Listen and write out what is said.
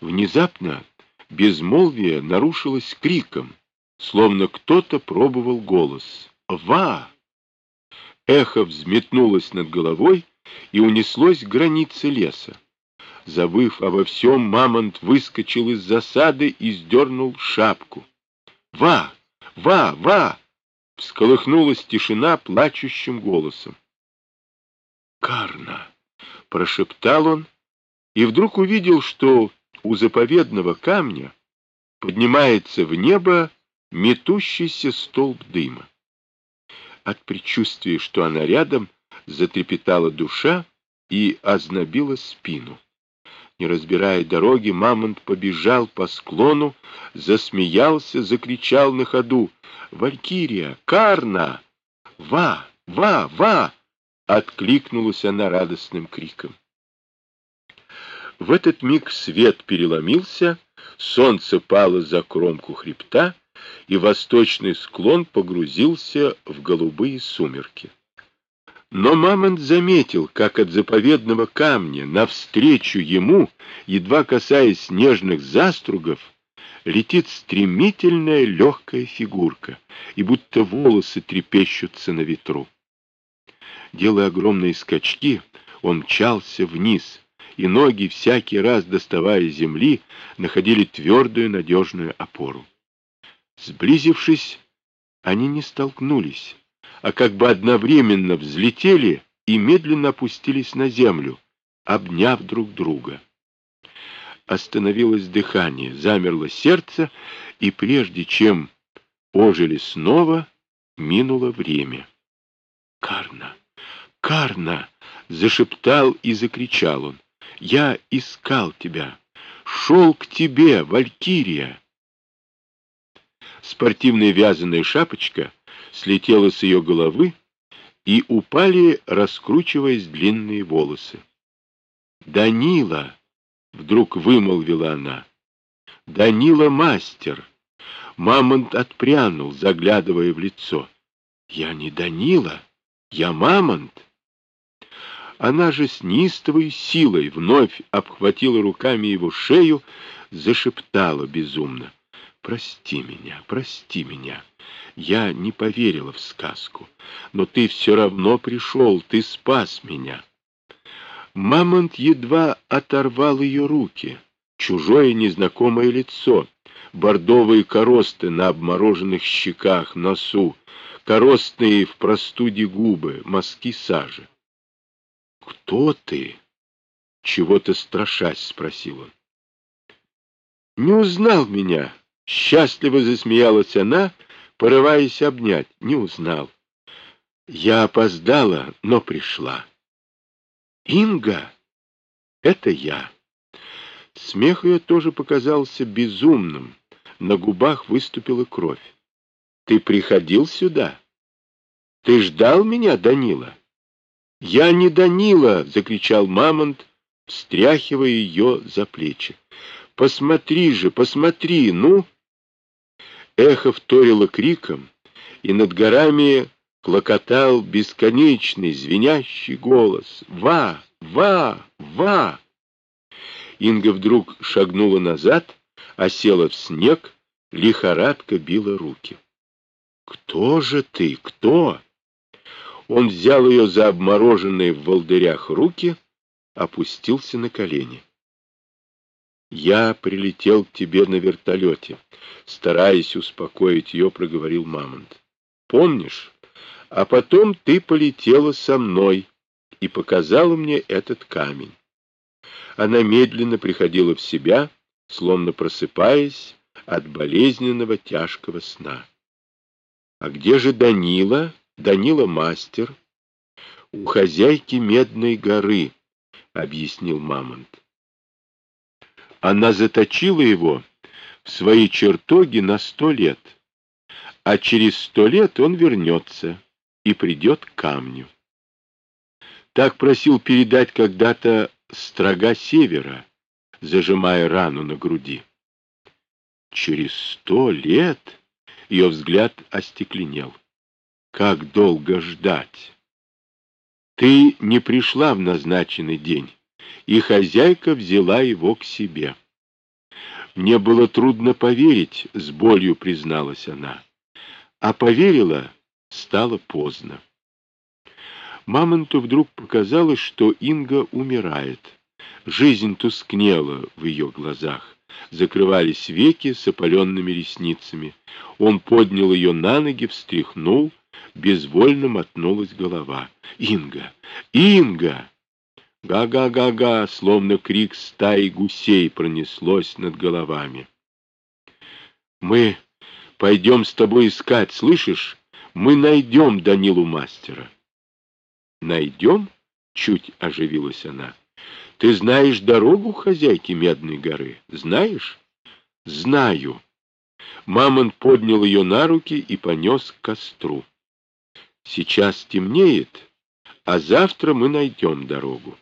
Внезапно безмолвие нарушилось криком, словно кто-то пробовал голос. «Ва!» Эхо взметнулось над головой и унеслось к границе леса. Забыв обо всем, мамонт выскочил из засады и сдернул шапку. «Ва! Ва! Ва!» — всколыхнулась тишина плачущим голосом. «Карна!» — прошептал он, и вдруг увидел, что у заповедного камня поднимается в небо метущийся столб дыма. От предчувствия, что она рядом, затрепетала душа и ознобила спину. Не разбирая дороги, мамонт побежал по склону, засмеялся, закричал на ходу. «Валькирия! Карна! Ва! Ва! Ва!» Откликнулась она радостным криком. В этот миг свет переломился, солнце пало за кромку хребта, и восточный склон погрузился в голубые сумерки. Но Мамонт заметил, как от заповедного камня навстречу ему, едва касаясь нежных застругов, летит стремительная легкая фигурка, и будто волосы трепещутся на ветру. Делая огромные скачки, он мчался вниз, и ноги, всякий раз доставая земли, находили твердую надежную опору. Сблизившись, они не столкнулись, а как бы одновременно взлетели и медленно опустились на землю, обняв друг друга. Остановилось дыхание, замерло сердце, и прежде чем ожили снова, минуло время. «Карна! Карна!» — зашептал и закричал он. «Я искал тебя! Шел к тебе, Валькирия!» Спортивная вязаная шапочка слетела с ее головы, и упали, раскручиваясь длинные волосы. «Данила!» — вдруг вымолвила она. «Данила мастер!» Мамонт отпрянул, заглядывая в лицо. «Я не Данила, я Мамонт!» Она же с неистовой силой вновь обхватила руками его шею, зашептала безумно. «Прости меня, прости меня!» Я не поверила в сказку, но ты все равно пришел, ты спас меня. Мамонт едва оторвал ее руки. Чужое незнакомое лицо, бордовые коросты на обмороженных щеках, носу, коростные в простуде губы, мазки сажи. «Кто ты?» — чего-то страшась спросил он. «Не узнал меня!» — счастливо засмеялась она, — порываясь обнять, не узнал. Я опоздала, но пришла. Инга, это я. Смех ее тоже показался безумным. На губах выступила кровь. Ты приходил сюда? Ты ждал меня, Данила? Я не Данила, закричал Мамонт, встряхивая ее за плечи. Посмотри же, посмотри, ну... Эхо вторило криком, и над горами клокотал бесконечный звенящий голос «Ва! Ва! Ва!». Инга вдруг шагнула назад, осела в снег, лихорадка била руки. «Кто же ты? Кто?» Он взял ее за обмороженные в волдырях руки, опустился на колени. «Я прилетел к тебе на вертолете», — стараясь успокоить ее, проговорил Мамонт. «Помнишь? А потом ты полетела со мной и показала мне этот камень». Она медленно приходила в себя, словно просыпаясь от болезненного тяжкого сна. «А где же Данила? Данила мастер?» «У хозяйки Медной горы», — объяснил Мамонт. Она заточила его в свои чертоги на сто лет, а через сто лет он вернется и придет к камню. Так просил передать когда-то строга севера, зажимая рану на груди. Через сто лет ее взгляд остекленел. Как долго ждать? Ты не пришла в назначенный день и хозяйка взяла его к себе. Мне было трудно поверить, с болью призналась она. А поверила, стало поздно. Мамонту вдруг показалось, что Инга умирает. Жизнь тускнела в ее глазах. Закрывались веки с опаленными ресницами. Он поднял ее на ноги, встряхнул, безвольно мотнулась голова. «Инга! Инга!» Га-га-га-га, словно крик стаи гусей пронеслось над головами. «Мы пойдем с тобой искать, слышишь? Мы найдем Данилу мастера». «Найдем?» — чуть оживилась она. «Ты знаешь дорогу хозяйки Медной горы? Знаешь?» «Знаю». Мамонт поднял ее на руки и понес к костру. «Сейчас темнеет, а завтра мы найдем дорогу».